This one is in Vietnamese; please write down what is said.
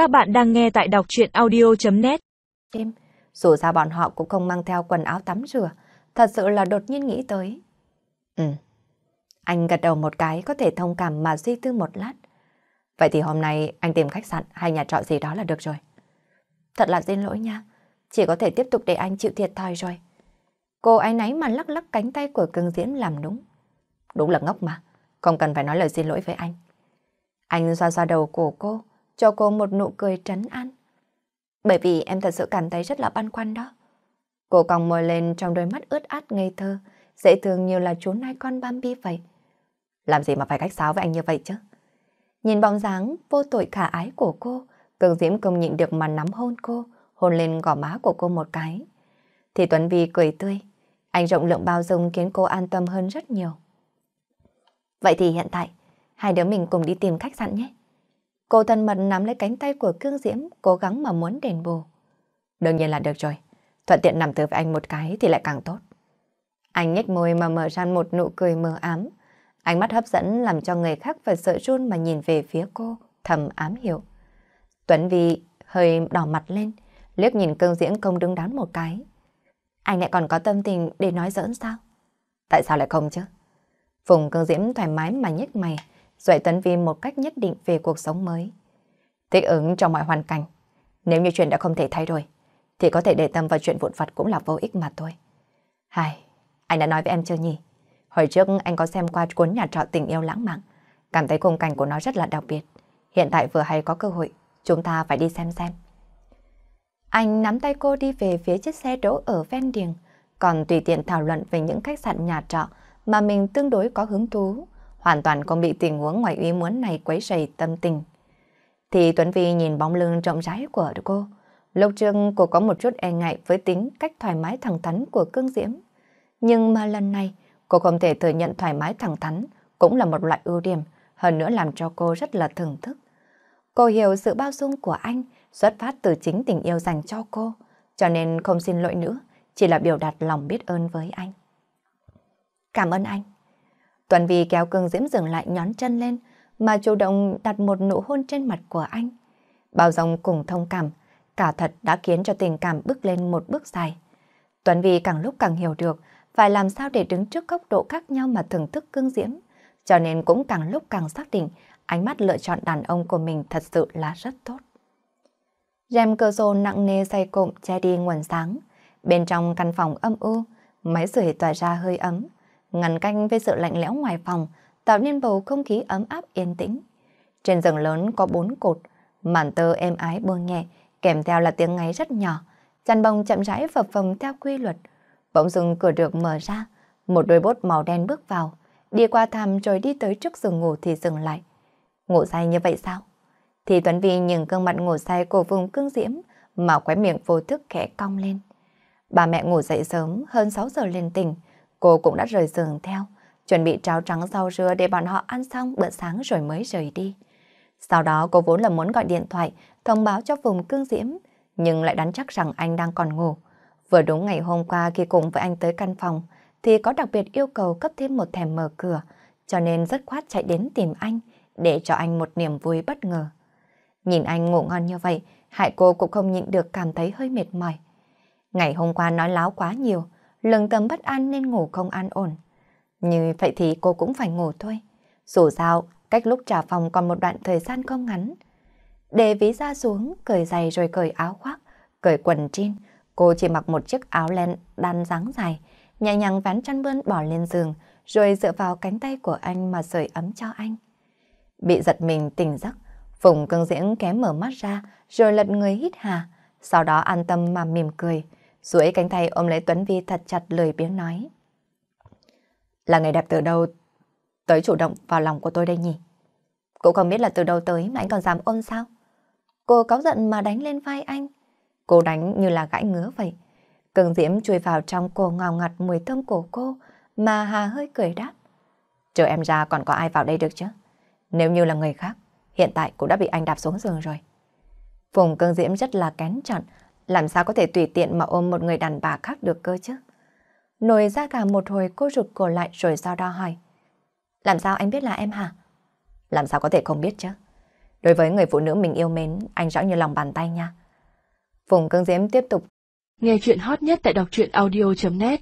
Các bạn đang nghe tại đọc chuyện audio.net Em, dù sao bọn họ cũng không mang theo quần áo tắm rửa, thật sự là đột nhiên nghĩ tới. Ừ, anh gật đầu một cái có thể thông cảm mà suy tư một lát. Vậy thì hôm nay anh tìm khách sạn hay nhà trọ gì đó là được rồi. Thật là xin lỗi nha, chỉ có thể tiếp tục để anh chịu thiệt thòi rồi. Cô ấy náy mà lắc lắc cánh tay của cưng diễn làm đúng. Đúng là ngốc mà, không cần phải nói lời xin lỗi với anh. Anh xoa xoa đầu của cô, cho cô một nụ cười trấn an. Bởi vì em thật sự cảm thấy rất là băn khoăn đó. Cô còng môi lên trong đôi mắt ướt át ngây thơ, dễ thương như là chú nai con Bambi vậy. Làm gì mà phải cách sáo với anh như vậy chứ? Nhìn bóng dáng vô tội khả ái của cô, Cường Diễm không nhịn được mà nắm hôn cô, hôn lên gò má của cô một cái. Thì Tuấn Vi cười tươi, anh rộng lượng bao dung khiến cô an tâm hơn rất nhiều. Vậy thì hiện tại, hai đứa mình cùng đi tìm khách sạn nhé. Cô thân mật nắm lấy cánh tay của Cương Diễm, cố gắng mà muốn đền bù. Đương nhiên là được rồi, thuận tiện nằm từ với anh một cái thì lại càng tốt. Anh nhếch môi mà mở ra một nụ cười mờ ám. Ánh mắt hấp dẫn làm cho người khác phải sợ run mà nhìn về phía cô, thầm ám hiểu. Tuấn Vi hơi đỏ mặt lên, liếc nhìn cương diễn công đứng đắn một cái. Anh lại còn có tâm tình để nói giỡn sao? Tại sao lại không chứ? Phùng cương diễm thoải mái mà nhếch mày, dạy Tấn Vi một cách nhất định về cuộc sống mới. Thích ứng trong mọi hoàn cảnh. Nếu như chuyện đã không thể thay đổi, thì có thể để tâm vào chuyện vụn vặt cũng là vô ích mà thôi. Hai, anh đã nói với em chưa nhỉ? Hồi trước anh có xem qua cuốn nhà trọ tình yêu lãng mạn, cảm thấy khung cảnh của nó rất là đặc biệt. Hiện tại vừa hay có cơ hội, chúng ta phải đi xem xem. Anh nắm tay cô đi về phía chiếc xe đỗ ở ven đường, còn tùy tiện thảo luận về những khách sạn nhà trọ mà mình tương đối có hứng thú, hoàn toàn không bị tình huống ngoài ý muốn này quấy rầy tâm tình. Thì Tuấn Vi nhìn bóng lưng rộng rãi của cô. Lúc trước cô có một chút e ngại với tính cách thoải mái thẳng thắn của cương diễm. Nhưng mà lần này, cô không thể thừa nhận thoải mái thẳng thắn cũng là một loại ưu điểm, hơn nữa làm cho cô rất là thưởng thức. Cô hiểu sự bao dung của anh xuất phát từ chính tình yêu dành cho cô, cho nên không xin lỗi nữa, chỉ là biểu đạt lòng biết ơn với anh. Cảm ơn anh. Tuần Vi kéo cương diễm dừng lại nhón chân lên, mà chủ động đặt một nụ hôn trên mặt của anh. Bao dòng cùng thông cảm, cả thật đã khiến cho tình cảm bước lên một bước dài. Tuấn Vi càng lúc càng hiểu được phải làm sao để đứng trước góc độ khác nhau mà thưởng thức cương diễm, cho nên cũng càng lúc càng xác định ánh mắt lựa chọn đàn ông của mình thật sự là rất tốt. Rèm cơ sổ nặng nề say cộm che đi nguồn sáng, bên trong căn phòng âm u, máy sưởi tỏa ra hơi ấm, ngăn canh với sự lạnh lẽo ngoài phòng, tạo nên bầu không khí ấm áp yên tĩnh. Trên giường lớn có bốn cột, màn tơ êm ái buông nhẹ, kèm theo là tiếng ngáy rất nhỏ, chăn bông chậm rãi phập phồng theo quy luật. Bỗng dưng cửa được mở ra, một đôi bốt màu đen bước vào, đi qua thăm rồi đi tới trước giường ngủ thì dừng lại. Ngủ say như vậy sao? Thì Tuấn Vi nhìn gương mặt ngủ say của vùng cương diễm mà khóe miệng vô thức khẽ cong lên. Bà mẹ ngủ dậy sớm hơn 6 giờ lên tỉnh, cô cũng đã rời giường theo, chuẩn bị cháo trắng rau dưa để bọn họ ăn xong bữa sáng rồi mới rời đi. Sau đó cô vốn là muốn gọi điện thoại thông báo cho vùng cương diễm, nhưng lại đoán chắc rằng anh đang còn ngủ. Vừa đúng ngày hôm qua khi cùng với anh tới căn phòng, thì có đặc biệt yêu cầu cấp thêm một thèm mở cửa, cho nên rất khoát chạy đến tìm anh để cho anh một niềm vui bất ngờ. Nhìn anh ngủ ngon như vậy, hại cô cũng không nhịn được cảm thấy hơi mệt mỏi. Ngày hôm qua nói láo quá nhiều, lừng tâm bất an nên ngủ không an ổn. Như vậy thì cô cũng phải ngủ thôi. Dù sao, cách lúc trả phòng còn một đoạn thời gian không ngắn. Để ví ra xuống, cởi giày rồi cởi áo khoác, cởi quần jean. Cô chỉ mặc một chiếc áo len đan dáng dài, nhẹ nhàng vén chăn bươn bỏ lên giường, rồi dựa vào cánh tay của anh mà sưởi ấm cho anh. Bị giật mình tỉnh giấc, Phùng cưng diễn kém mở mắt ra, rồi lật người hít hà, sau đó an tâm mà mỉm cười, duỗi cánh tay ôm lấy Tuấn Vi thật chặt lười biếng nói. Là người đẹp từ đâu tới chủ động vào lòng của tôi đây nhỉ? Cũng không biết là từ đâu tới mà anh còn dám ôm sao? Cô cáu giận mà đánh lên vai anh. Cô đánh như là gãi ngứa vậy. Cường diễm chui vào trong cổ ngào ngặt mùi thơm của cô mà Hà hơi cười đáp. Chờ em ra còn có ai vào đây được chứ? Nếu như là người khác, hiện tại cũng đã bị anh đạp xuống giường rồi. Phùng cương diễm rất là kén chọn, làm sao có thể tùy tiện mà ôm một người đàn bà khác được cơ chứ? Nổi ra cả một hồi cô rụt cổ lại rồi sau đó hỏi. Làm sao anh biết là em hả? Làm sao có thể không biết chứ? Đối với người phụ nữ mình yêu mến, anh rõ như lòng bàn tay nha. Phùng Cương Diễm tiếp tục. Nghe chuyện hot nhất tại đọc truyện audio.net